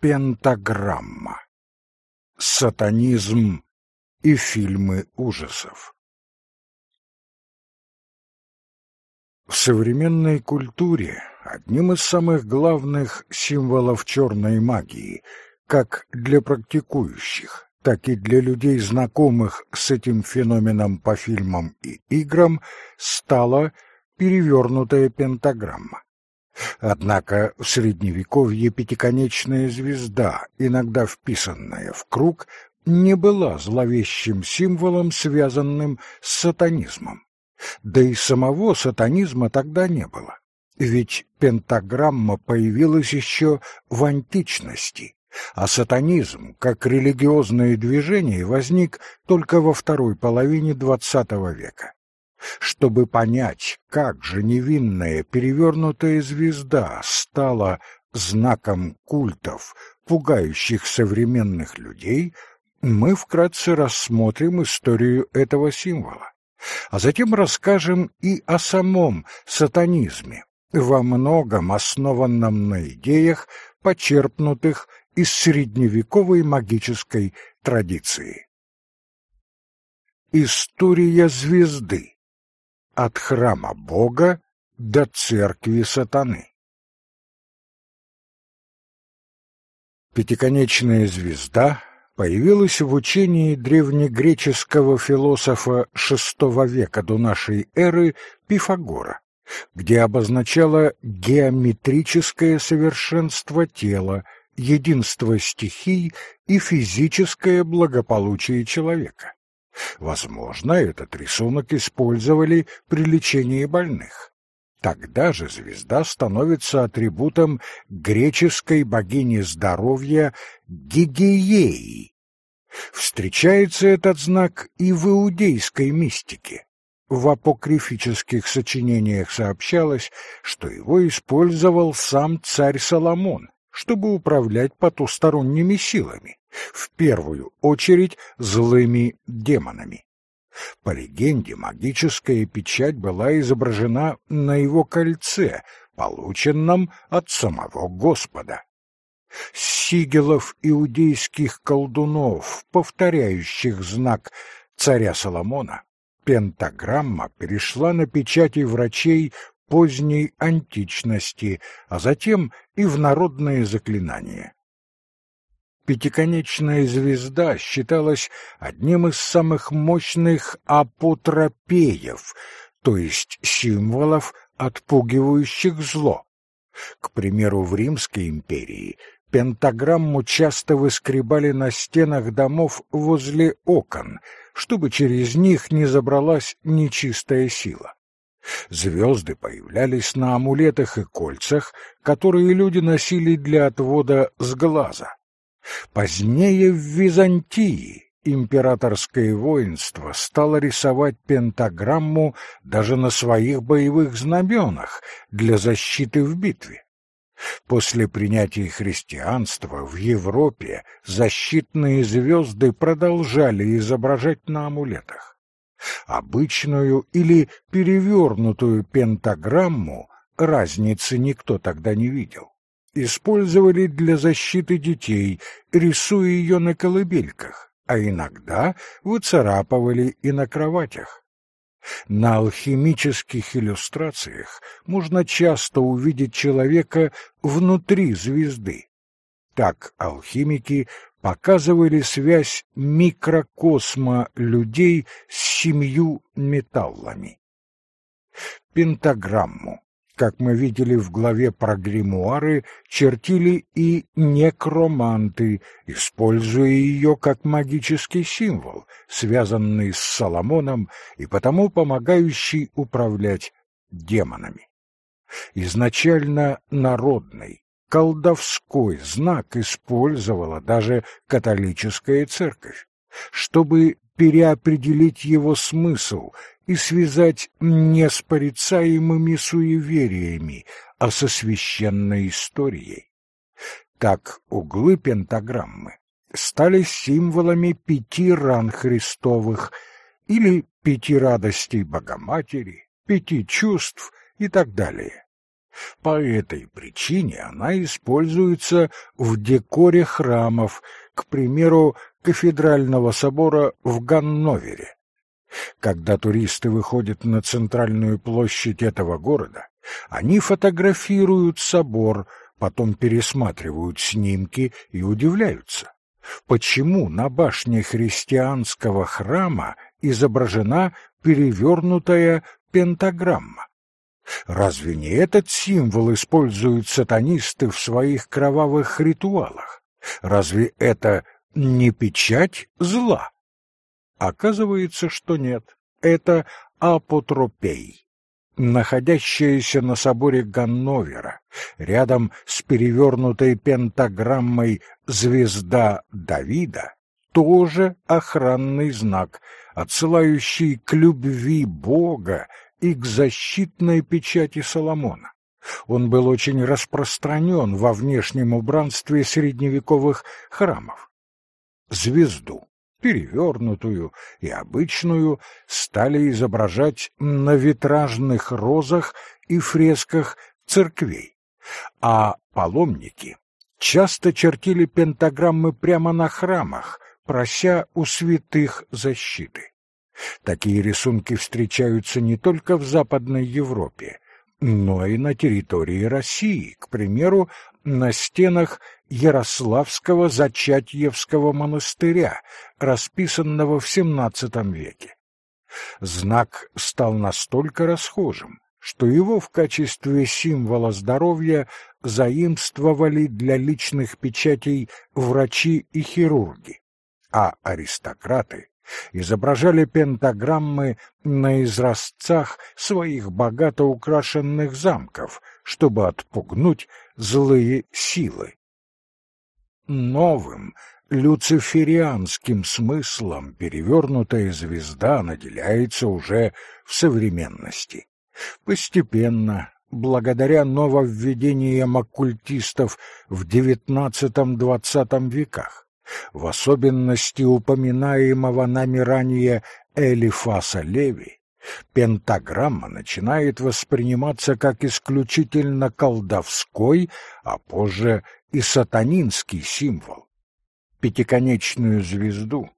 Пентаграмма. Сатанизм и фильмы ужасов. В современной культуре одним из самых главных символов черной магии, как для практикующих, так и для людей, знакомых с этим феноменом по фильмам и играм, стала перевернутая пентаграмма. Однако в Средневековье пятиконечная звезда, иногда вписанная в круг, не была зловещим символом, связанным с сатанизмом. Да и самого сатанизма тогда не было. Ведь пентаграмма появилась еще в античности, а сатанизм, как религиозное движение, возник только во второй половине XX века. Чтобы понять, как же невинная перевернутая звезда стала знаком культов, пугающих современных людей, мы вкратце рассмотрим историю этого символа, а затем расскажем и о самом сатанизме, во многом основанном на идеях, почерпнутых из средневековой магической традиции. История звезды от храма Бога до церкви сатаны. Пятиконечная звезда появилась в учении древнегреческого философа VI века до нашей эры Пифагора, где обозначала геометрическое совершенство тела, единство стихий и физическое благополучие человека. Возможно, этот рисунок использовали при лечении больных. Тогда же звезда становится атрибутом греческой богини здоровья Гигеей. Встречается этот знак и в иудейской мистике. В апокрифических сочинениях сообщалось, что его использовал сам царь Соломон, чтобы управлять потусторонними силами, в первую очередь злыми демонами. По легенде, магическая печать была изображена на его кольце, полученном от самого Господа. Сигелов иудейских колдунов, повторяющих знак царя Соломона, пентаграмма перешла на печати врачей поздней античности, а затем и в народные заклинания. Пятиконечная звезда считалась одним из самых мощных апотропеев, то есть символов, отпугивающих зло. К примеру, в Римской империи пентаграмму часто выскребали на стенах домов возле окон, чтобы через них не забралась нечистая сила. Звезды появлялись на амулетах и кольцах, которые люди носили для отвода с глаза. Позднее в Византии императорское воинство стало рисовать пентаграмму даже на своих боевых знаменах для защиты в битве. После принятия христианства в Европе защитные звезды продолжали изображать на амулетах. Обычную или перевернутую пентаграмму разницы никто тогда не видел. Использовали для защиты детей, рисуя ее на колыбельках, а иногда выцарапывали и на кроватях. На алхимических иллюстрациях можно часто увидеть человека внутри звезды. Так алхимики показывали связь микрокосма людей с семью металлами. Пентаграмму, как мы видели в главе про гримуары, чертили и некроманты, используя ее как магический символ, связанный с Соломоном и потому помогающий управлять демонами. Изначально народный, колдовской знак использовала даже католическая церковь, чтобы переопределить его смысл и связать не с порицаемыми суевериями, а со священной историей. Так углы пентаграммы стали символами пяти ран Христовых или пяти радостей Богоматери, пяти чувств и так далее. По этой причине она используется в декоре храмов, к примеру, кафедрального собора в Ганновере. Когда туристы выходят на центральную площадь этого города, они фотографируют собор, потом пересматривают снимки и удивляются, почему на башне христианского храма изображена перевернутая пентаграмма. Разве не этот символ используют сатанисты в своих кровавых ритуалах? Разве это не печать зла? Оказывается, что нет. Это апотропей, находящаяся на соборе Ганновера, рядом с перевернутой пентаграммой «Звезда Давида», тоже охранный знак, отсылающий к любви Бога и к защитной печати Соломона. Он был очень распространен во внешнем убранстве средневековых храмов. Звезду, перевернутую и обычную, стали изображать на витражных розах и фресках церквей, а паломники часто чертили пентаграммы прямо на храмах, прося у святых защиты. Такие рисунки встречаются не только в Западной Европе, но и на территории России, к примеру, на стенах Ярославского Зачатьевского монастыря, расписанного в XVII веке. Знак стал настолько расхожим, что его в качестве символа здоровья заимствовали для личных печатей врачи и хирурги, а аристократы изображали пентаграммы на изразцах своих богато украшенных замков, чтобы отпугнуть злые силы. Новым, люциферианским смыслом перевернутая звезда наделяется уже в современности. Постепенно, благодаря нововведениям оккультистов в XIX-XX веках, в особенности упоминаемого нами ранее Элифаса Леви, пентаграмма начинает восприниматься как исключительно колдовской, а позже и сатанинский символ. Пятиконечную звезду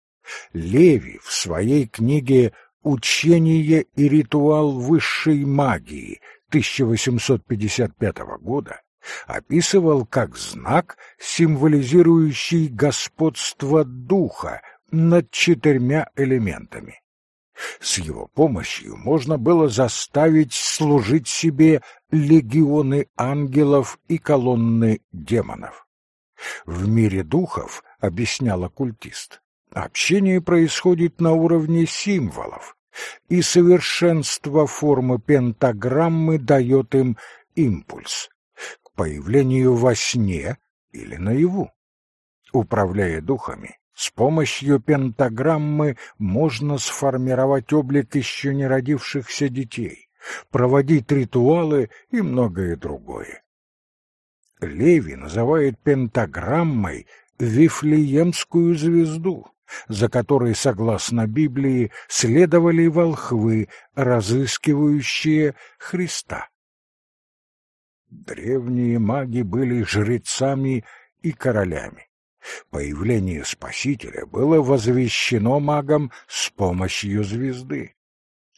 Леви в своей книге «Учение и ритуал высшей магии» 1855 года описывал как знак, символизирующий господство духа над четырьмя элементами. С его помощью можно было заставить служить себе легионы ангелов и колонны демонов. В мире духов, объяснял оккультист, общение происходит на уровне символов, и совершенство формы пентаграммы дает им импульс появлению во сне или наяву. Управляя духами, с помощью пентаграммы можно сформировать облик еще не родившихся детей, проводить ритуалы и многое другое. Леви называет пентаграммой Вифлеемскую звезду, за которой, согласно Библии, следовали волхвы, разыскивающие Христа. Древние маги были жрецами и королями. Появление Спасителя было возвещено магом с помощью звезды.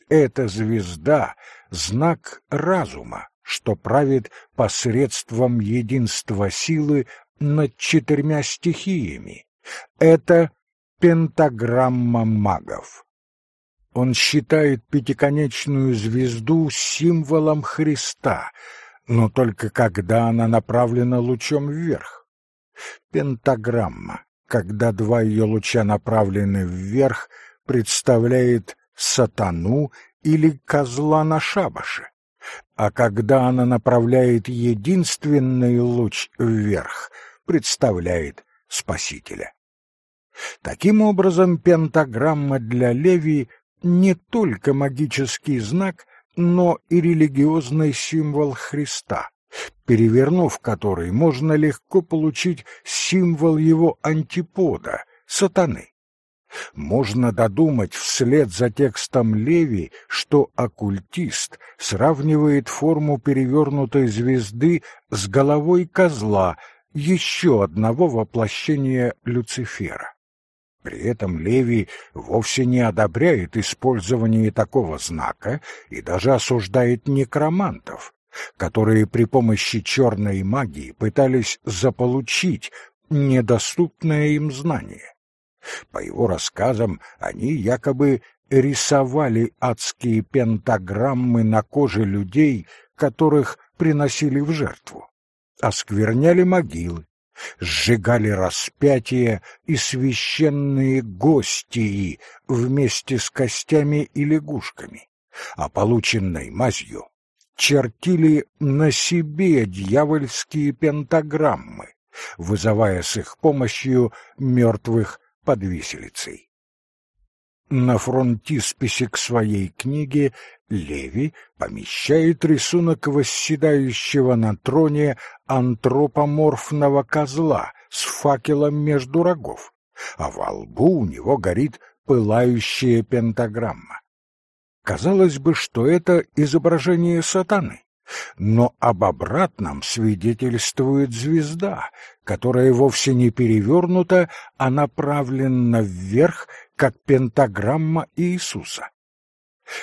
Эта звезда — знак разума, что правит посредством единства силы над четырьмя стихиями. Это пентаграмма магов. Он считает пятиконечную звезду символом Христа, но только когда она направлена лучом вверх. Пентаграмма, когда два ее луча направлены вверх, представляет сатану или козла на шабаше, а когда она направляет единственный луч вверх, представляет спасителя. Таким образом, пентаграмма для Леви не только магический знак, но и религиозный символ Христа, перевернув который, можно легко получить символ его антипода — сатаны. Можно додумать вслед за текстом Леви, что оккультист сравнивает форму перевернутой звезды с головой козла, еще одного воплощения Люцифера. При этом Леви вовсе не одобряет использование такого знака и даже осуждает некромантов, которые при помощи черной магии пытались заполучить недоступное им знание. По его рассказам, они якобы рисовали адские пентаграммы на коже людей, которых приносили в жертву, оскверняли могилы, сжигали распятия и священные гостии вместе с костями и лягушками, а полученной мазью чертили на себе дьявольские пентаграммы, вызывая с их помощью мертвых под виселицей. На фронтисписе к своей книге Леви помещает рисунок восседающего на троне антропоморфного козла с факелом между рогов, а во лбу у него горит пылающая пентаграмма. Казалось бы, что это изображение сатаны, но об обратном свидетельствует звезда, которая вовсе не перевернута, а направлена вверх, как пентаграмма Иисуса.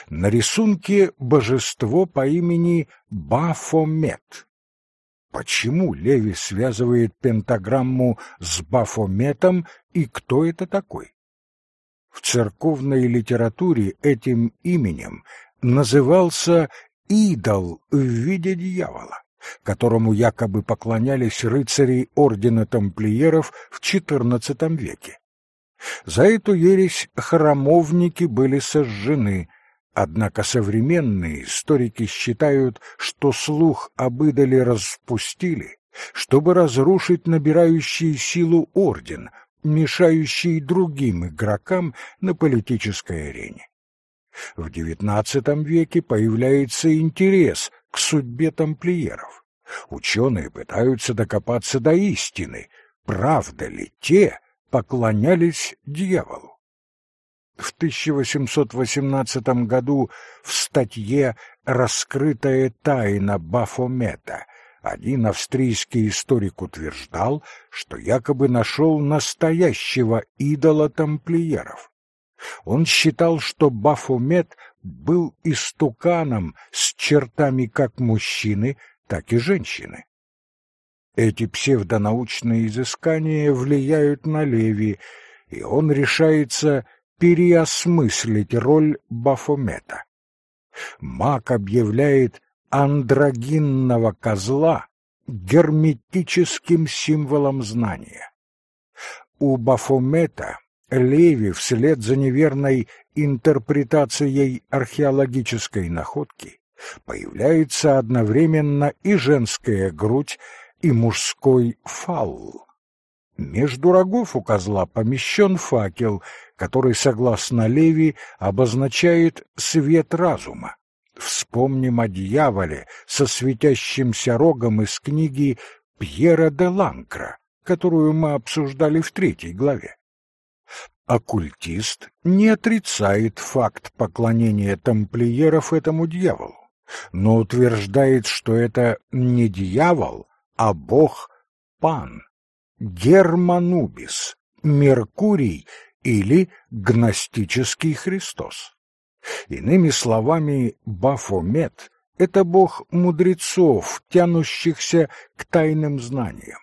На рисунке божество по имени Бафомет. Почему Леви связывает пентаграмму с Бафометом и кто это такой? В церковной литературе этим именем назывался идол в виде дьявола, которому якобы поклонялись рыцари ордена тамплиеров в XIV веке. За эту ересь храмовники были сожжены, однако современные историки считают, что слух об идоле распустили, чтобы разрушить набирающий силу орден, мешающий другим игрокам на политической арене. В XIX веке появляется интерес к судьбе тамплиеров. Ученые пытаются докопаться до истины, правда ли те поклонялись дьяволу. В 1818 году в статье «Раскрытая тайна Бафомета» один австрийский историк утверждал, что якобы нашел настоящего идола тамплиеров. Он считал, что Бафомет был истуканом с чертами как мужчины, так и женщины. Эти псевдонаучные изыскания влияют на Леви, и он решается переосмыслить роль Бафомета. Мак объявляет андрогинного козла герметическим символом знания. У Бафомета Леви вслед за неверной интерпретацией археологической находки появляется одновременно и женская грудь, и мужской фалл. Между рогов у козла помещен факел, который, согласно Леви, обозначает свет разума. Вспомним о дьяволе со светящимся рогом из книги Пьера де Ланкра, которую мы обсуждали в третьей главе. Оккультист не отрицает факт поклонения тамплиеров этому дьяволу, но утверждает, что это не дьявол, а бог Пан, Германубис, Меркурий или гностический Христос. Иными словами, Бафомет — это бог мудрецов, тянущихся к тайным знаниям.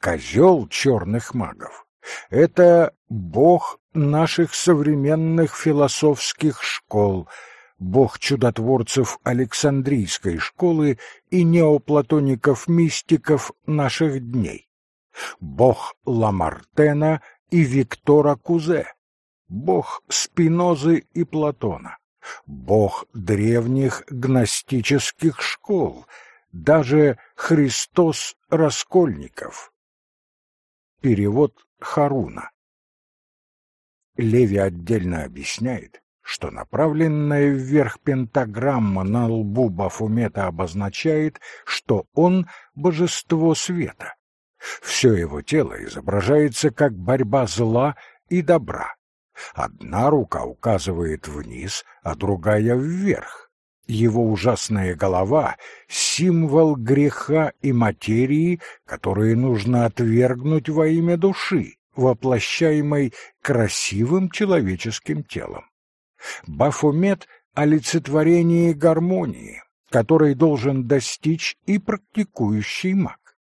Козел черных магов это бог наших современных философских школ, бог чудотворцев Александрийской школы и неоплатоников-мистиков наших дней, бог Ламартена и Виктора Кузе, бог Спинозы и Платона, бог древних гностических школ, даже Христос Раскольников. Перевод Харуна. Леви отдельно объясняет, что направленная вверх пентаграмма на лбу Бафумета обозначает, что он — божество света. Все его тело изображается как борьба зла и добра, Одна рука указывает вниз, а другая вверх. Его ужасная голова — символ греха и материи, которые нужно отвергнуть во имя души, воплощаемой красивым человеческим телом. Бафомет — олицетворение гармонии, которой должен достичь и практикующий маг.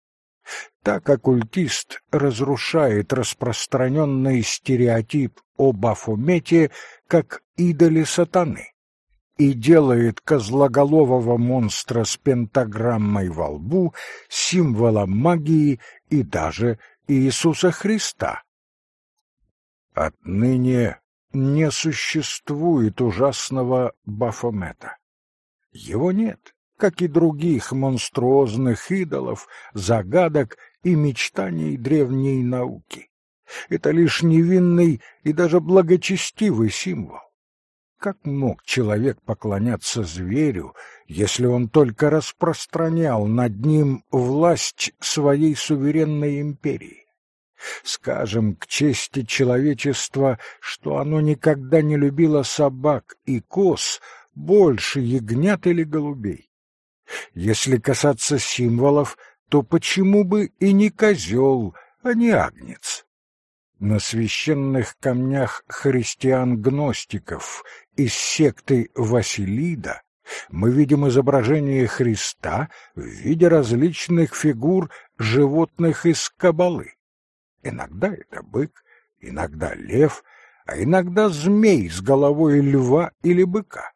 Так оккультист разрушает распространенный стереотип о Бафомете как идоле сатаны и делает козлоголового монстра с пентаграммой во лбу символом магии и даже Иисуса Христа. Отныне не существует ужасного Бафомета. Его нет, как и других монструозных идолов, загадок и мечтаний древней науки. Это лишь невинный и даже благочестивый символ. Как мог человек поклоняться зверю, если он только распространял над ним власть своей суверенной империи? Скажем к чести человечества, что оно никогда не любило собак и коз больше ягнят или голубей. Если касаться символов, то почему бы и не козел, а не агнец? На священных камнях христиан-гностиков из секты Василида мы видим изображение Христа в виде различных фигур животных из кабалы. Иногда это бык, иногда лев, а иногда змей с головой льва или быка.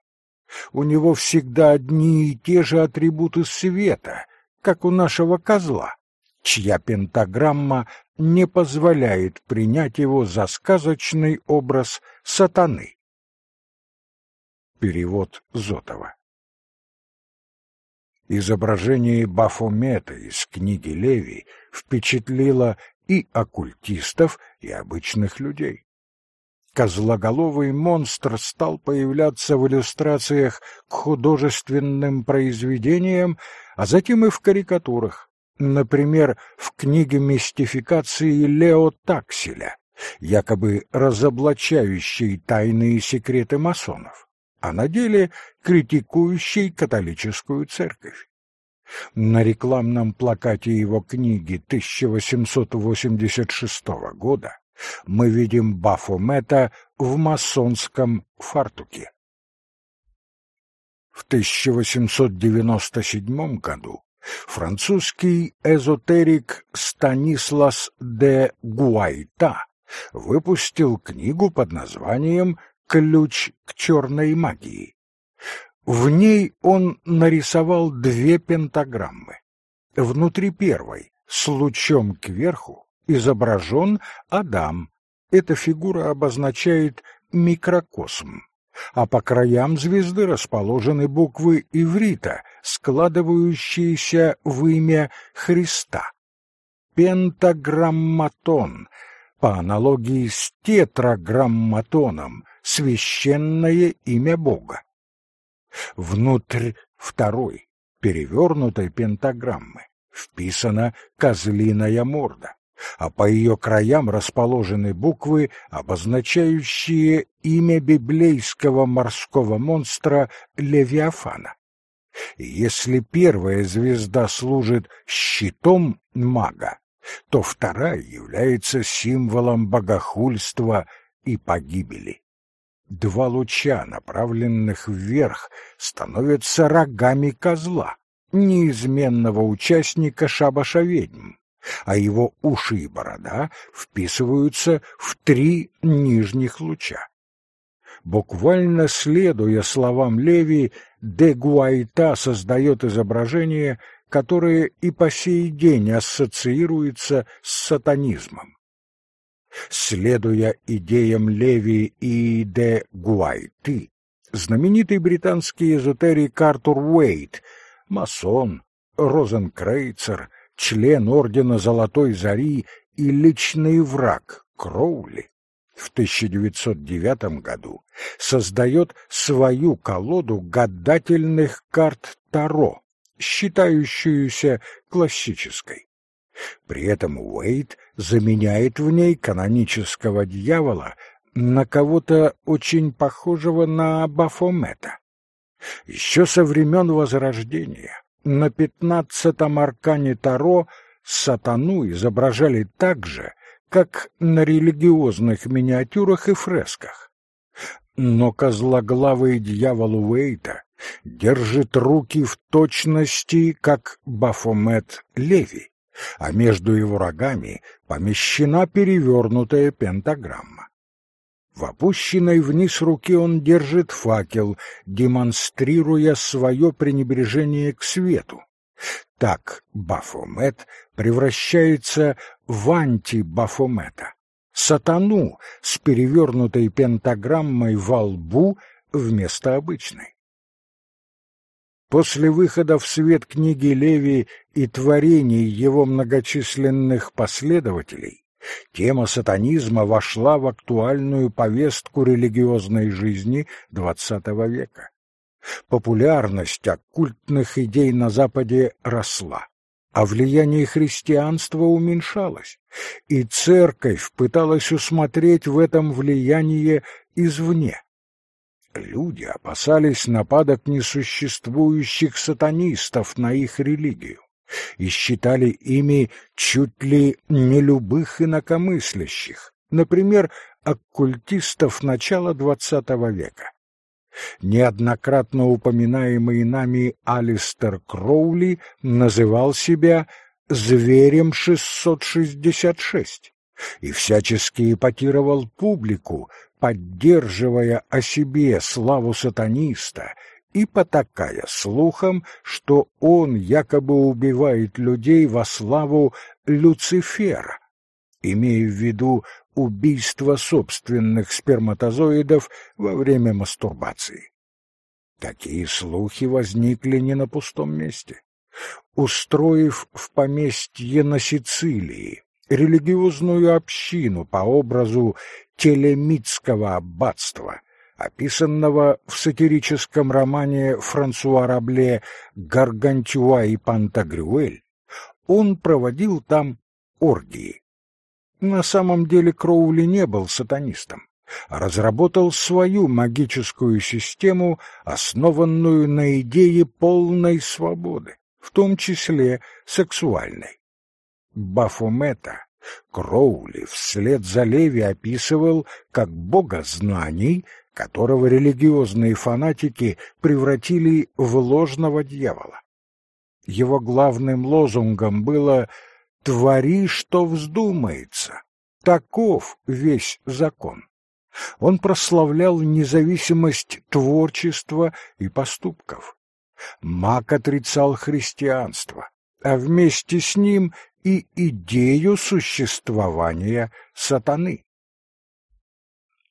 У него всегда одни и те же атрибуты света, как у нашего козла, чья пентаграмма не позволяет принять его за сказочный образ сатаны. Перевод Зотова Изображение Бафомета из книги Леви впечатлило и оккультистов, и обычных людей козлоголовый монстр стал появляться в иллюстрациях к художественным произведениям, а затем и в карикатурах. Например, в книге мистификации Лео Такселя, якобы разоблачающей тайные секреты масонов, а на деле критикующей католическую церковь. На рекламном плакате его книги 1886 года мы видим Бафомета в масонском фартуке. В 1897 году французский эзотерик Станислас де Гуайта выпустил книгу под названием «Ключ к черной магии». В ней он нарисовал две пентаграммы. Внутри первой, с лучом кверху, изображен Адам. Эта фигура обозначает микрокосм, а по краям звезды расположены буквы иврита, складывающиеся в имя Христа. Пентаграмматон, по аналогии с тетраграмматоном, священное имя Бога. Внутрь второй, перевернутой пентаграммы, вписана козлиная морда а по ее краям расположены буквы, обозначающие имя библейского морского монстра Левиафана. если первая звезда служит щитом мага, то вторая является символом богохульства и погибели. Два луча, направленных вверх, становятся рогами козла, неизменного участника шабаша ведьм а его уши и борода вписываются в три нижних луча. Буквально следуя словам Леви, де Гуайта создает изображение, которое и по сей день ассоциируется с сатанизмом. Следуя идеям Леви и де Гуайты, знаменитый британский эзотерик Артур Уэйт, масон, розенкрейцер, член Ордена Золотой Зари и личный враг Кроули, в 1909 году создает свою колоду гадательных карт Таро, считающуюся классической. При этом Уэйт заменяет в ней канонического дьявола на кого-то очень похожего на Бафомета. Еще со времен Возрождения на пятнадцатом аркане Таро сатану изображали так же, как на религиозных миниатюрах и фресках. Но козлоглавый дьявол Уэйта держит руки в точности, как Бафомет Леви, а между его рогами помещена перевернутая пентаграмма. В опущенной вниз руке он держит факел, демонстрируя свое пренебрежение к свету. Так Бафомет превращается в анти-Бафомета, сатану с перевернутой пентаграммой во лбу вместо обычной. После выхода в свет книги Леви и творений его многочисленных последователей, тема сатанизма вошла в актуальную повестку религиозной жизни XX века. Популярность оккультных идей на Западе росла, а влияние христианства уменьшалось, и церковь пыталась усмотреть в этом влияние извне. Люди опасались нападок несуществующих сатанистов на их религию и считали ими чуть ли не любых инакомыслящих, например, оккультистов начала XX века. Неоднократно упоминаемый нами Алистер Кроули называл себя «зверем 666» и всячески эпатировал публику, поддерживая о себе славу сатаниста и потакая слухом, что он якобы убивает людей во славу Люцифера, имея в виду убийство собственных сперматозоидов во время мастурбации. Такие слухи возникли не на пустом месте. Устроив в поместье на Сицилии религиозную общину по образу телемитского аббатства, описанного в сатирическом романе Франсуа Рабле «Гаргантюа и Пантагрюэль», он проводил там оргии. На самом деле Кроули не был сатанистом, а разработал свою магическую систему, основанную на идее полной свободы, в том числе сексуальной. Бафомета Кроули вслед за Леви описывал как бога знаний, которого религиозные фанатики превратили в ложного дьявола. Его главным лозунгом было «Твори, что вздумается». Таков весь закон. Он прославлял независимость творчества и поступков. Мак отрицал христианство, а вместе с ним и идею существования сатаны.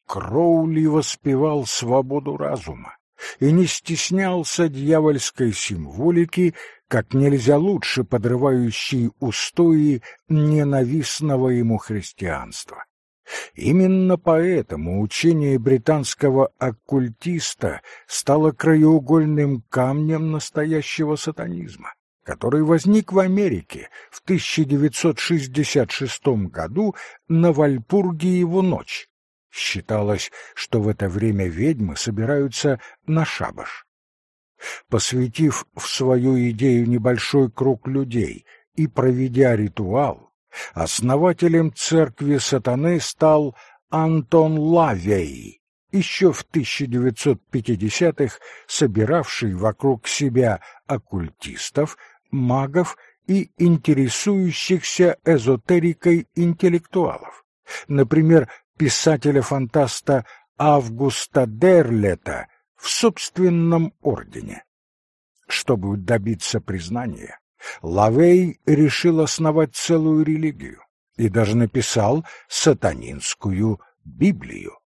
Кроули воспевал свободу разума и не стеснялся дьявольской символики, как нельзя лучше подрывающей устои ненавистного ему христианства. Именно поэтому учение британского оккультиста стало краеугольным камнем настоящего сатанизма который возник в Америке в 1966 году на Вальпургиеву ночь. Считалось, что в это время ведьмы собираются на шабаш. Посвятив в свою идею небольшой круг людей и проведя ритуал, основателем церкви сатаны стал Антон Лавей, еще в 1950-х собиравший вокруг себя оккультистов, магов и интересующихся эзотерикой интеллектуалов. Например, писателя-фантаста Августа Дерлета в собственном ордене. Чтобы добиться признания, Лавей решил основать целую религию и даже написал сатанинскую Библию.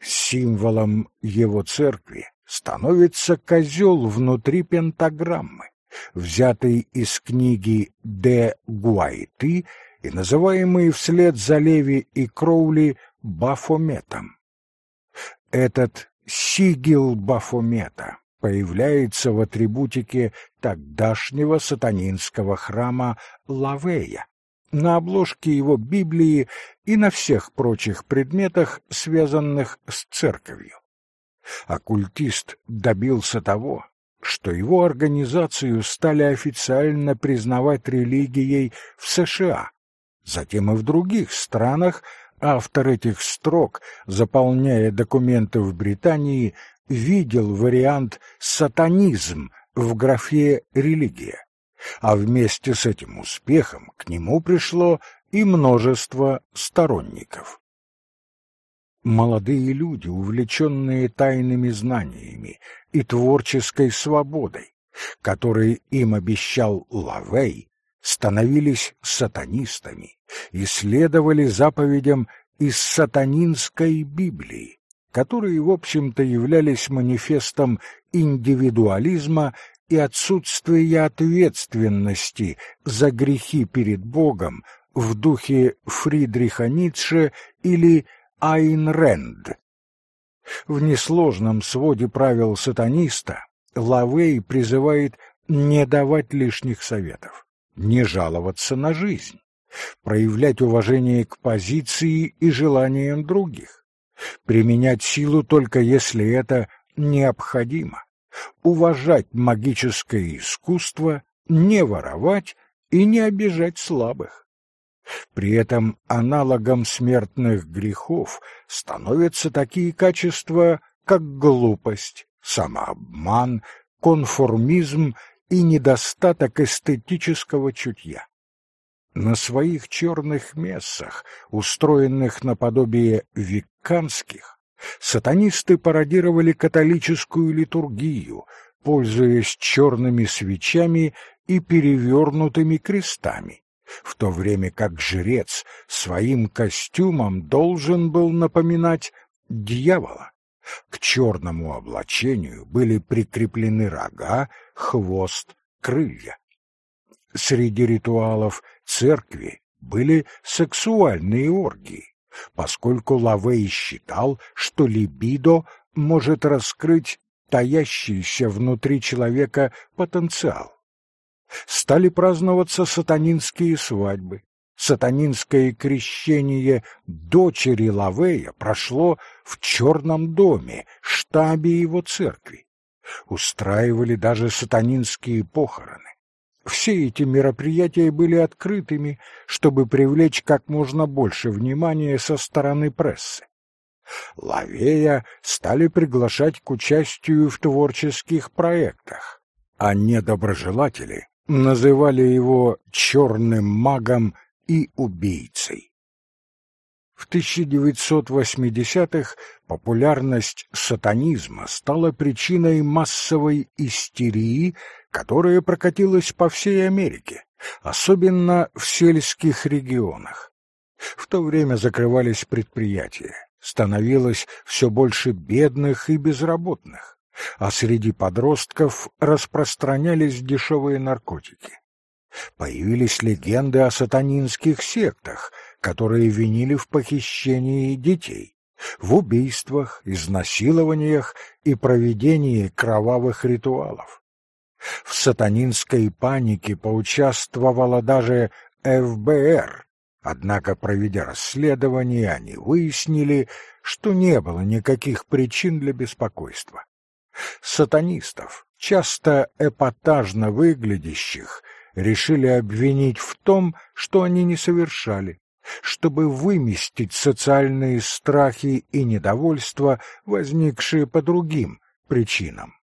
Символом его церкви становится козел внутри пентаграммы взятый из книги Де Гуайты и называемый вслед за Леви и Кроули Бафометом. Этот сигил Бафомета появляется в атрибутике тогдашнего сатанинского храма Лавея, на обложке его Библии и на всех прочих предметах, связанных с церковью. Оккультист добился того, что его организацию стали официально признавать религией в США, затем и в других странах, автор этих строк, заполняя документы в Британии, видел вариант «сатанизм» в графе «религия», а вместе с этим успехом к нему пришло и множество сторонников. Молодые люди, увлеченные тайными знаниями и творческой свободой, которые им обещал Лавей, становились сатанистами и следовали заповедям из сатанинской Библии, которые, в общем-то, являлись манифестом индивидуализма и отсутствия ответственности за грехи перед Богом в духе Фридриха Ницше или Айн Рэнд. В несложном своде правил сатаниста Лавей призывает не давать лишних советов, не жаловаться на жизнь, проявлять уважение к позиции и желаниям других, применять силу только если это необходимо, уважать магическое искусство, не воровать и не обижать слабых. При этом аналогом смертных грехов становятся такие качества, как глупость, самообман, конформизм и недостаток эстетического чутья. На своих черных мессах, устроенных наподобие викканских, сатанисты пародировали католическую литургию, пользуясь черными свечами и перевернутыми крестами, в то время как жрец своим костюмом должен был напоминать дьявола. К черному облачению были прикреплены рога, хвост, крылья. Среди ритуалов церкви были сексуальные оргии, поскольку Лавей считал, что либидо может раскрыть таящийся внутри человека потенциал. Стали праздноваться сатанинские свадьбы. Сатанинское крещение дочери Лавея прошло в Черном доме, штабе его церкви. Устраивали даже сатанинские похороны. Все эти мероприятия были открытыми, чтобы привлечь как можно больше внимания со стороны прессы. Лавея стали приглашать к участию в творческих проектах, а недоброжелатели называли его черным магом и убийцей. В 1980-х популярность сатанизма стала причиной массовой истерии которая прокатилась по всей Америке, особенно в сельских регионах. В то время закрывались предприятия, становилось все больше бедных и безработных, а среди подростков распространялись дешевые наркотики. Появились легенды о сатанинских сектах, которые винили в похищении детей, в убийствах, изнасилованиях и проведении кровавых ритуалов. В сатанинской панике поучаствовала даже ФБР, однако, проведя расследование, они выяснили, что не было никаких причин для беспокойства. Сатанистов, часто эпатажно выглядящих, решили обвинить в том, что они не совершали, чтобы выместить социальные страхи и недовольство, возникшие по другим причинам.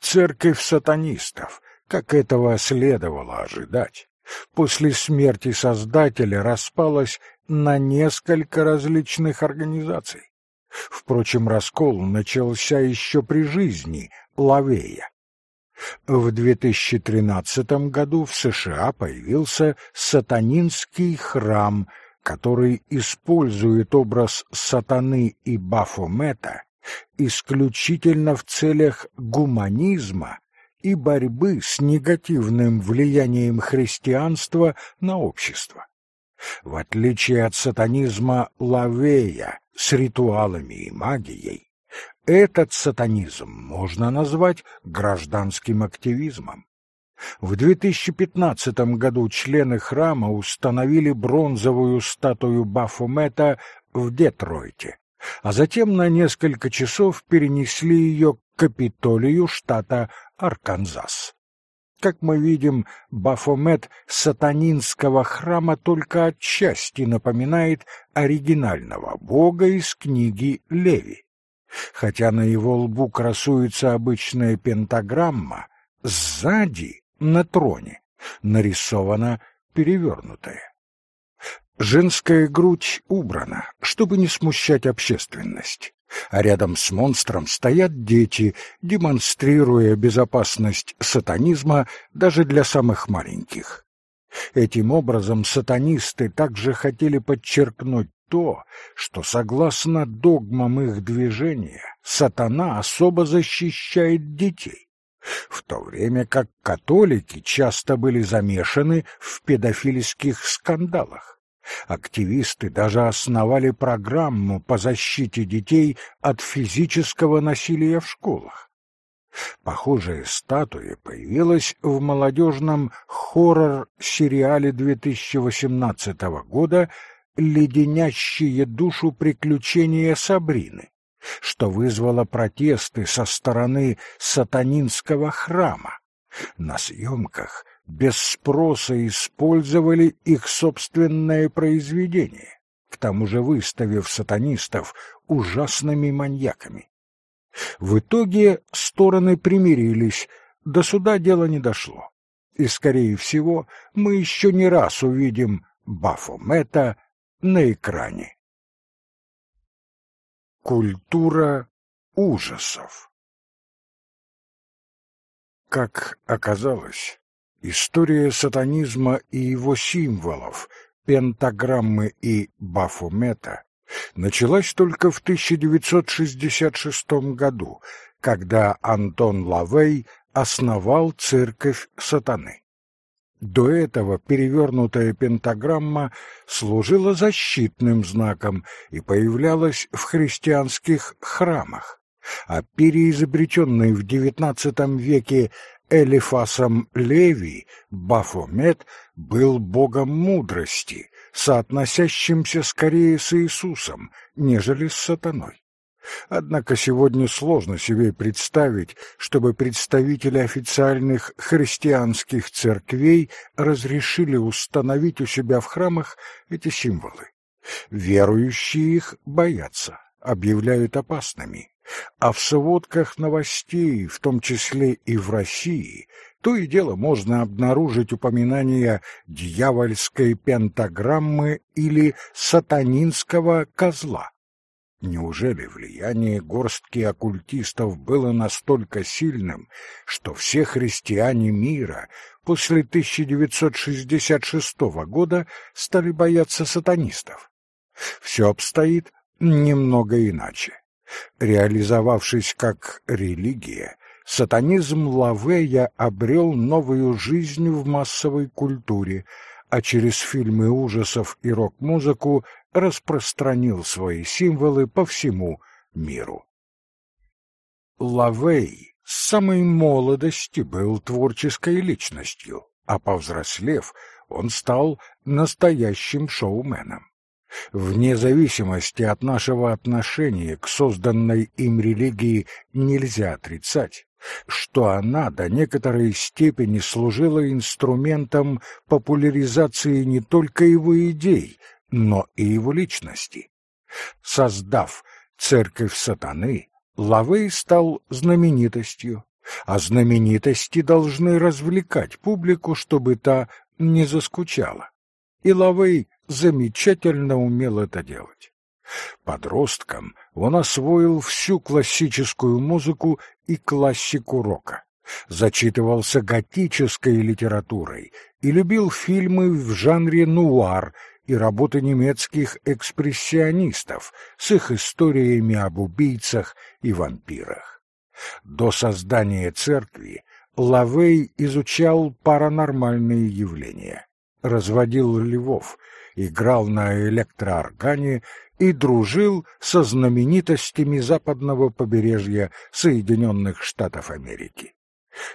Церковь сатанистов, как этого следовало ожидать, после смерти Создателя распалась на несколько различных организаций. Впрочем, раскол начался еще при жизни Лавея. В 2013 году в США появился сатанинский храм, который использует образ сатаны и Бафомета исключительно в целях гуманизма и борьбы с негативным влиянием христианства на общество. В отличие от сатанизма Лавея с ритуалами и магией, этот сатанизм можно назвать гражданским активизмом. В 2015 году члены храма установили бронзовую статую Бафомета в Детройте, а затем на несколько часов перенесли ее к Капитолию штата Арканзас. Как мы видим, Бафомет сатанинского храма только отчасти напоминает оригинального бога из книги Леви. Хотя на его лбу красуется обычная пентаграмма, сзади, на троне, нарисована перевернутая. Женская грудь убрана, чтобы не смущать общественность а рядом с монстром стоят дети, демонстрируя безопасность сатанизма даже для самых маленьких. Этим образом сатанисты также хотели подчеркнуть то, что, согласно догмам их движения, сатана особо защищает детей, в то время как католики часто были замешаны в педофильских скандалах. Активисты даже основали программу по защите детей от физического насилия в школах. Похожая статуя появилась в молодежном хоррор-сериале 2018 года «Леденящие душу приключения Сабрины», что вызвало протесты со стороны сатанинского храма. На съемках без спроса использовали их собственное произведение, к тому же выставив сатанистов ужасными маньяками. В итоге стороны примирились, до суда дело не дошло. И, скорее всего, мы еще не раз увидим Бафомета на экране. Культура ужасов Как оказалось, История сатанизма и его символов, пентаграммы и бафомета, началась только в 1966 году, когда Антон Лавей основал церковь сатаны. До этого перевернутая пентаграмма служила защитным знаком и появлялась в христианских храмах, а переизобретенный в XIX веке Элифасом Леви Бафомет был богом мудрости, соотносящимся скорее с Иисусом, нежели с сатаной. Однако сегодня сложно себе представить, чтобы представители официальных христианских церквей разрешили установить у себя в храмах эти символы. Верующие их боятся, объявляют опасными а в сводках новостей, в том числе и в России, то и дело можно обнаружить упоминания дьявольской пентаграммы или сатанинского козла. Неужели влияние горстки оккультистов было настолько сильным, что все христиане мира после 1966 года стали бояться сатанистов? Все обстоит немного иначе. Реализовавшись как религия, сатанизм Лавея обрел новую жизнь в массовой культуре, а через фильмы ужасов и рок-музыку распространил свои символы по всему миру. Лавей с самой молодости был творческой личностью, а повзрослев, он стал настоящим шоуменом. Вне зависимости от нашего отношения к созданной им религии нельзя отрицать, что она до некоторой степени служила инструментом популяризации не только его идей, но и его личности. Создав церковь сатаны, Лавей стал знаменитостью, а знаменитости должны развлекать публику, чтобы та не заскучала. И Лавей замечательно умел это делать. Подростком он освоил всю классическую музыку и классику рока, зачитывался готической литературой и любил фильмы в жанре нуар и работы немецких экспрессионистов с их историями об убийцах и вампирах. До создания церкви Лавей изучал паранормальные явления, разводил львов, играл на электрооргане и дружил со знаменитостями западного побережья Соединенных Штатов Америки.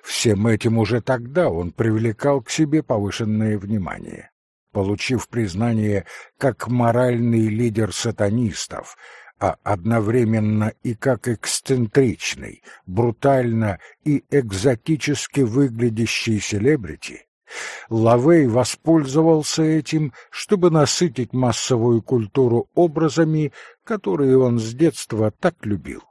Всем этим уже тогда он привлекал к себе повышенное внимание. Получив признание как моральный лидер сатанистов, а одновременно и как эксцентричный, брутально и экзотически выглядящий селебрити, Лавей воспользовался этим, чтобы насытить массовую культуру образами, которые он с детства так любил.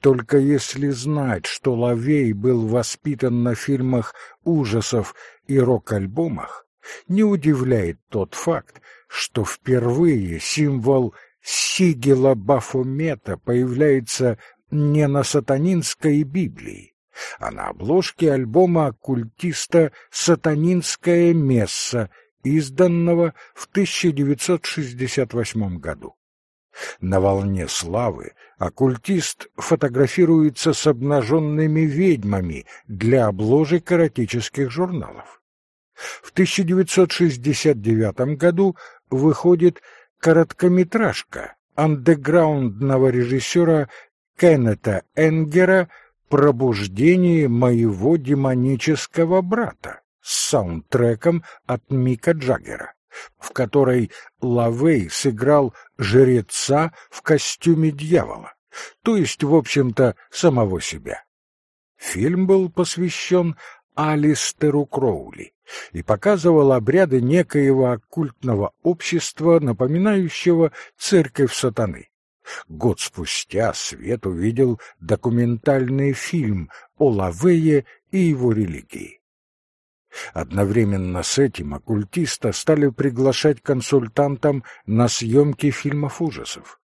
Только если знать, что Лавей был воспитан на фильмах ужасов и рок-альбомах, не удивляет тот факт, что впервые символ сигела Бафомета появляется не на сатанинской Библии, а на обложке альбома оккультиста «Сатанинское месса», изданного в 1968 году. На волне славы оккультист фотографируется с обнаженными ведьмами для обложек эротических журналов. В 1969 году выходит короткометражка андеграундного режиссера Кеннета Энгера «Пробуждение моего демонического брата» с саундтреком от Мика Джаггера в которой Лавей сыграл жреца в костюме дьявола, то есть, в общем-то, самого себя. Фильм был посвящен Алистеру Кроули и показывал обряды некоего оккультного общества, напоминающего церковь сатаны. Год спустя свет увидел документальный фильм о Лавее и его религии. Одновременно с этим оккультиста стали приглашать консультантам на съемки фильмов ужасов.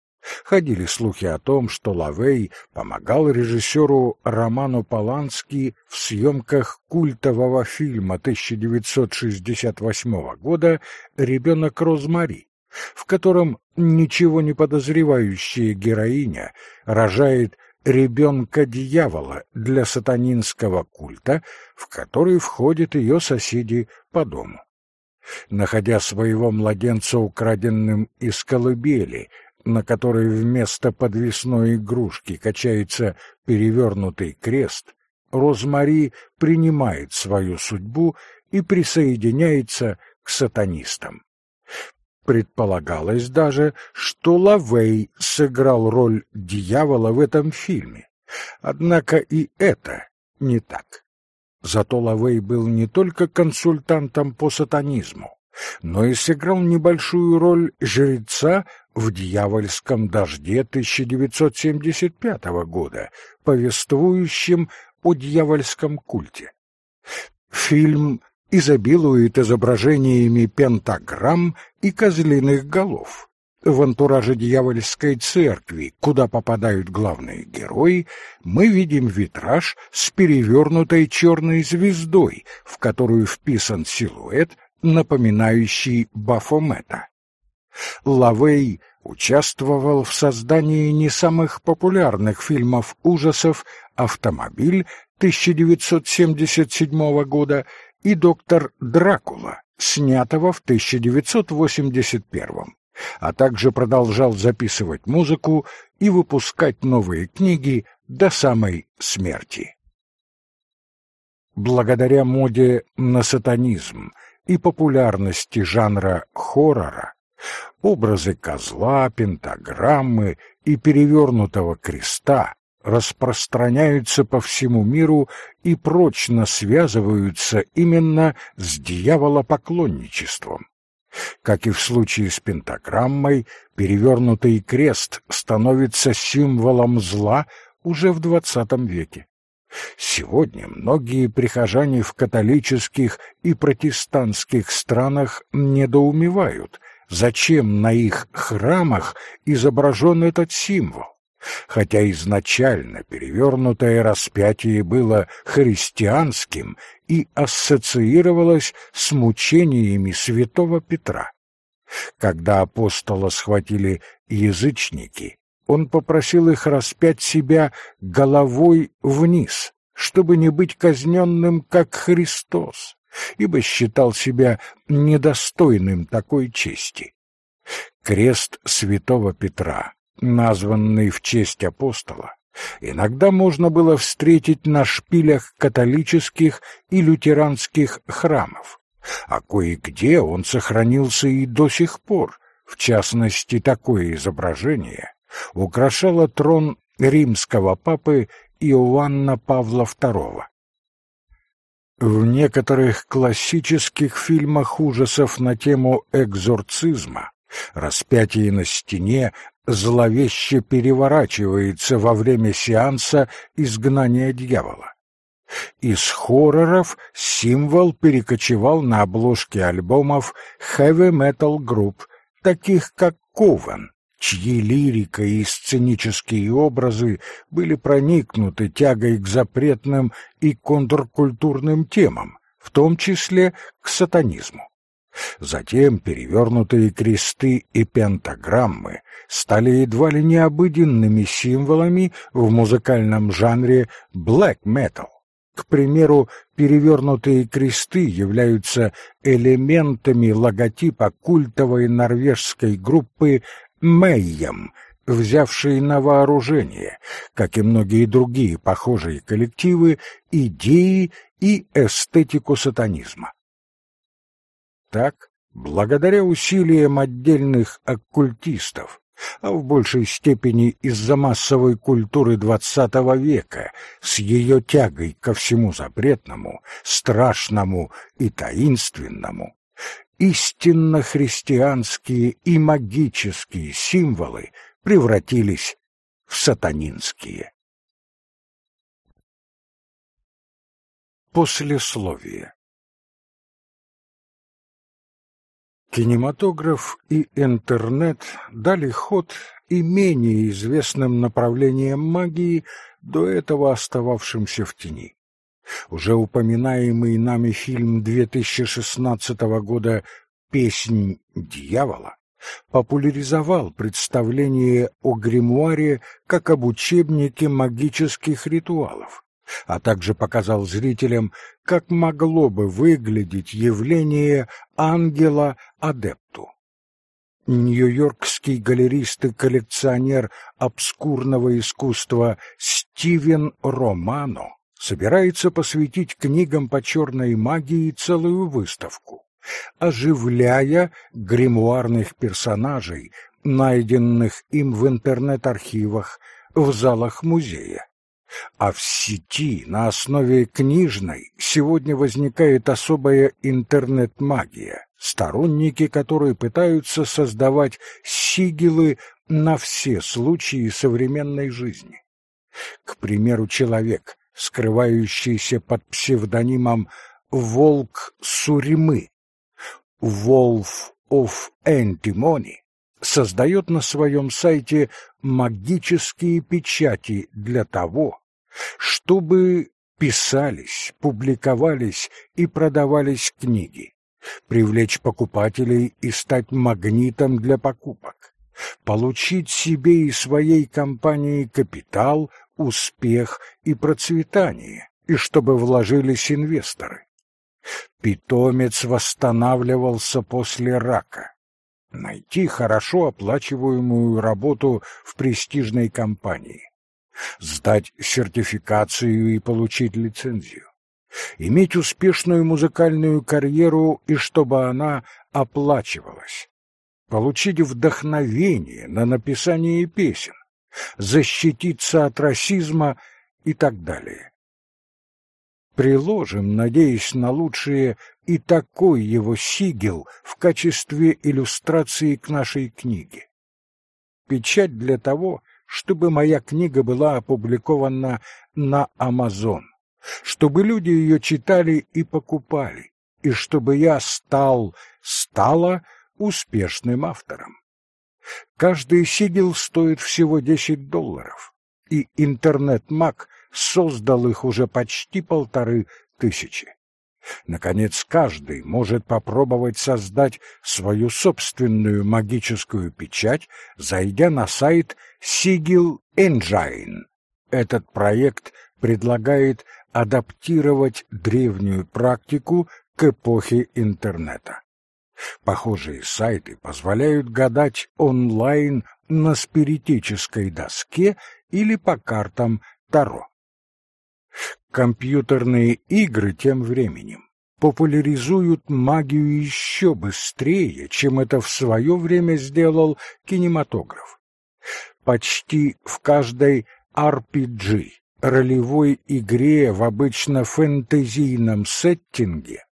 Ходили слухи о том, что Лавей помогал режиссеру Роману Полански в съемках культового фильма 1968 года «Ребенок Розмари», в котором ничего не подозревающая героиня рожает ребенка-дьявола для сатанинского культа, в который входят ее соседи по дому. Находя своего младенца украденным из колыбели, на которой вместо подвесной игрушки качается перевернутый крест, Розмари принимает свою судьбу и присоединяется к сатанистам. Предполагалось даже, что Лавей сыграл роль дьявола в этом фильме. Однако и это не так. Зато Лавей был не только консультантом по сатанизму, но и сыграл небольшую роль жреца в «Дьявольском дожде» 1975 года, повествующем о дьявольском культе. Фильм изобилует изображениями пентаграмм и козлиных голов. В антураже дьявольской церкви, куда попадают главные герои, мы видим витраж с перевернутой черной звездой, в которую вписан силуэт, напоминающий Бафомета. Лавей участвовал в создании не самых популярных фильмов ужасов «Автомобиль» 1977 года и доктор Дракула, снятого в 1981 а также продолжал записывать музыку и выпускать новые книги до самой смерти. Благодаря моде на сатанизм и популярности жанра хоррора, образы козла, пентаграммы и перевернутого креста распространяются по всему миру и прочно связываются именно с дьяволопоклонничеством. Как и в случае с пентаграммой, перевернутый крест становится символом зла уже в XX веке. Сегодня многие прихожане в католических и протестантских странах недоумевают, зачем на их храмах изображен этот символ хотя изначально перевернутое распятие было христианским и ассоциировалось с мучениями святого Петра. Когда апостола схватили язычники, он попросил их распять себя головой вниз, чтобы не быть казненным, как Христос, ибо считал себя недостойным такой чести. Крест святого Петра названный в честь апостола, иногда можно было встретить на шпилях католических и лютеранских храмов, а кое-где он сохранился и до сих пор. В частности, такое изображение украшало трон римского папы Иоанна Павла II. В некоторых классических фильмах ужасов на тему экзорцизма распятие на стене зловеще переворачивается во время сеанса изгнания дьявола. Из хорроров символ перекочевал на обложки альбомов heavy-metal групп, таких как Ковен, чьи лирика и сценические образы были проникнуты тягой к запретным и контркультурным темам, в том числе к сатанизму. Затем перевернутые кресты и пентаграммы стали едва ли необыденными символами в музыкальном жанре black metal. К примеру, перевернутые кресты являются элементами логотипа культовой норвежской группы Мэйем, взявшей на вооружение, как и многие другие похожие коллективы, идеи и эстетику сатанизма. Так, благодаря усилиям отдельных оккультистов, а в большей степени из-за массовой культуры XX века с ее тягой ко всему запретному, страшному и таинственному, истинно христианские и магические символы превратились в сатанинские. Послесловие Кинематограф и интернет дали ход и менее известным направлениям магии, до этого остававшимся в тени. Уже упоминаемый нами фильм 2016 года «Песнь дьявола» популяризовал представление о гримуаре как об учебнике магических ритуалов а также показал зрителям, как могло бы выглядеть явление ангела-адепту. Нью-Йоркский галерист и коллекционер обскурного искусства Стивен Романо собирается посвятить книгам по черной магии целую выставку, оживляя гримуарных персонажей, найденных им в интернет-архивах, в залах музея. А в сети на основе книжной сегодня возникает особая интернет-магия, сторонники которой пытаются создавать сигилы на все случаи современной жизни. К примеру, человек, скрывающийся под псевдонимом «Волк Суримы», «Wolf of Antimony», создает на своем сайте магические печати для того, чтобы писались, публиковались и продавались книги, привлечь покупателей и стать магнитом для покупок, получить себе и своей компании капитал, успех и процветание, и чтобы вложились инвесторы. Питомец восстанавливался после рака. Найти хорошо оплачиваемую работу в престижной компании сдать сертификацию и получить лицензию, иметь успешную музыкальную карьеру и чтобы она оплачивалась, получить вдохновение на написание песен, защититься от расизма и так далее. Приложим, надеясь на лучшее, и такой его сигел в качестве иллюстрации к нашей книге. Печать для того, чтобы моя книга была опубликована на Амазон, чтобы люди ее читали и покупали, и чтобы я стал, стала успешным автором. Каждый сигел стоит всего 10 долларов, и интернет-маг создал их уже почти полторы тысячи. Наконец, каждый может попробовать создать свою собственную магическую печать, зайдя на сайт Sigil Engine. Этот проект предлагает адаптировать древнюю практику к эпохе интернета. Похожие сайты позволяют гадать онлайн на спиритической доске или по картам Таро. Компьютерные игры тем временем популяризуют магию еще быстрее, чем это в свое время сделал кинематограф. Почти в каждой RPG, ролевой игре в обычно фэнтезийном сеттинге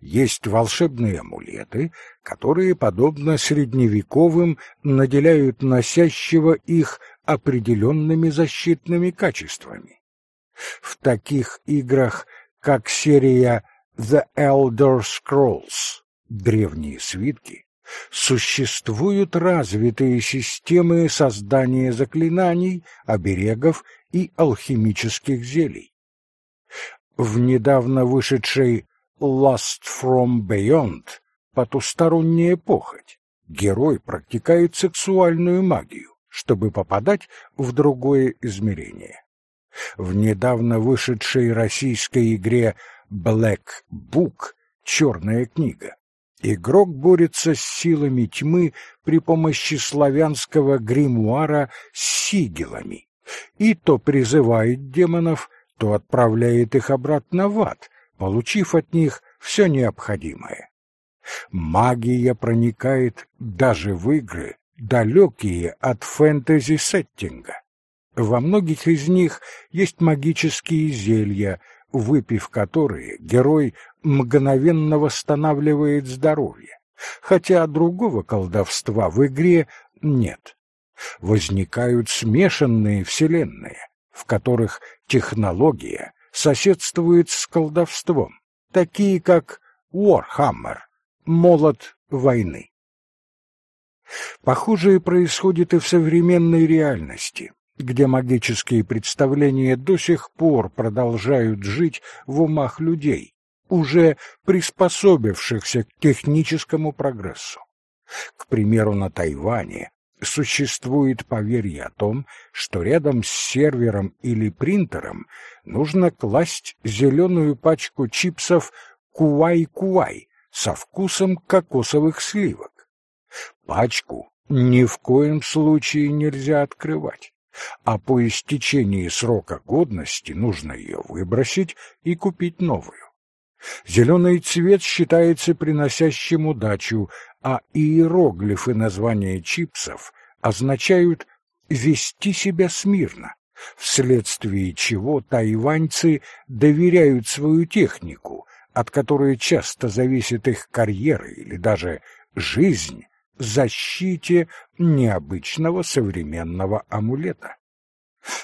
есть волшебные амулеты, которые, подобно средневековым, наделяют носящего их определенными защитными качествами. В таких играх, как серия The Elder Scrolls, древние свитки, существуют развитые системы создания заклинаний, оберегов и алхимических зелий. В недавно вышедшей Last from Beyond потусторонняя похоть. Герой практикает сексуальную магию, чтобы попадать в другое измерение. В недавно вышедшей российской игре Black Book «Черная книга» игрок борется с силами тьмы при помощи славянского гримуара с сигилами и то призывает демонов, то отправляет их обратно в ад, получив от них все необходимое. Магия проникает даже в игры, далекие от фэнтези-сеттинга. Во многих из них есть магические зелья, выпив которые, герой мгновенно восстанавливает здоровье, хотя другого колдовства в игре нет. Возникают смешанные вселенные, в которых технология соседствует с колдовством, такие как Warhammer, молот войны. Похожее происходит и в современной реальности, где магические представления до сих пор продолжают жить в умах людей, уже приспособившихся к техническому прогрессу. К примеру, на Тайване существует поверье о том, что рядом с сервером или принтером нужно класть зеленую пачку чипсов «Куай-Куай» со вкусом кокосовых сливок. Пачку ни в коем случае нельзя открывать, а по истечении срока годности нужно ее выбросить и купить новую. Зеленый цвет считается приносящим удачу, а иероглифы названия чипсов означают «вести себя смирно», вследствие чего тайваньцы доверяют свою технику, от которой часто зависит их карьера или даже жизнь, защите необычного современного амулета.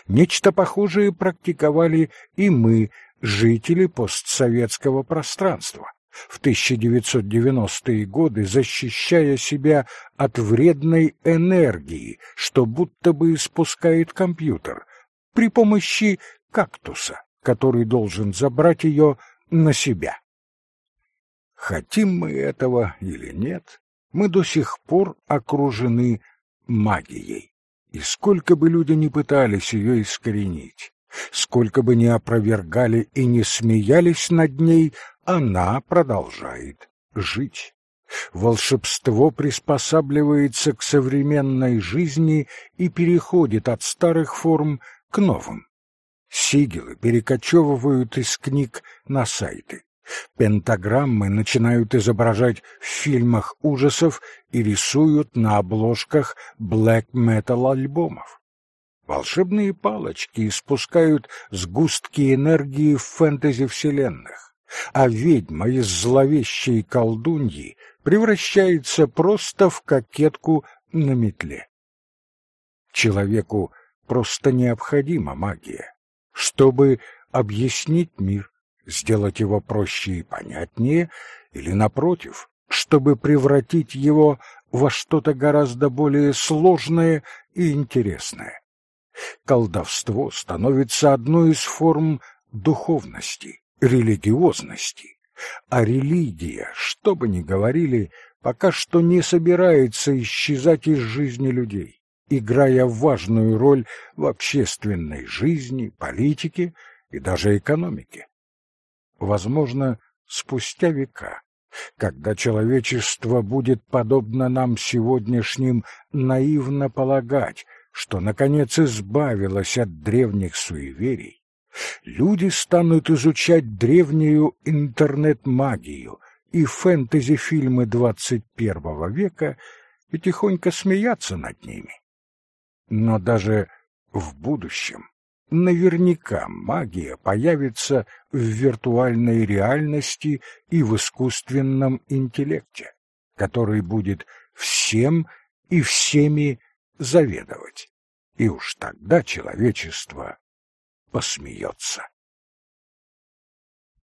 Нечто похожее практиковали и мы, жители постсоветского пространства, в 1990-е годы защищая себя от вредной энергии, что будто бы испускает компьютер, при помощи кактуса, который должен забрать ее на себя. Хотим мы этого или нет, мы до сих пор окружены магией. И сколько бы люди ни пытались ее искоренить, сколько бы ни опровергали и не смеялись над ней, она продолжает жить. Волшебство приспосабливается к современной жизни и переходит от старых форм к новым. Сигилы перекочевывают из книг на сайты. Пентаграммы начинают изображать в фильмах ужасов и рисуют на обложках блэк-метал альбомов. Волшебные палочки испускают сгустки энергии в фэнтези-вселенных, а ведьма из зловещей колдуньи превращается просто в кокетку на метле. Человеку просто необходима магия, чтобы объяснить мир, сделать его проще и понятнее, или, напротив, чтобы превратить его во что-то гораздо более сложное и интересное. Колдовство становится одной из форм духовности, религиозности, а религия, что бы ни говорили, пока что не собирается исчезать из жизни людей, играя важную роль в общественной жизни, политике и даже экономике. Возможно, спустя века, когда человечество будет, подобно нам сегодняшним, наивно полагать, что, наконец, избавилась от древних суеверий, люди станут изучать древнюю интернет-магию и фэнтези-фильмы первого века и тихонько смеяться над ними. Но даже в будущем наверняка магия появится в виртуальной реальности и в искусственном интеллекте, который будет всем и всеми заведовать. И уж тогда человечество посмеется.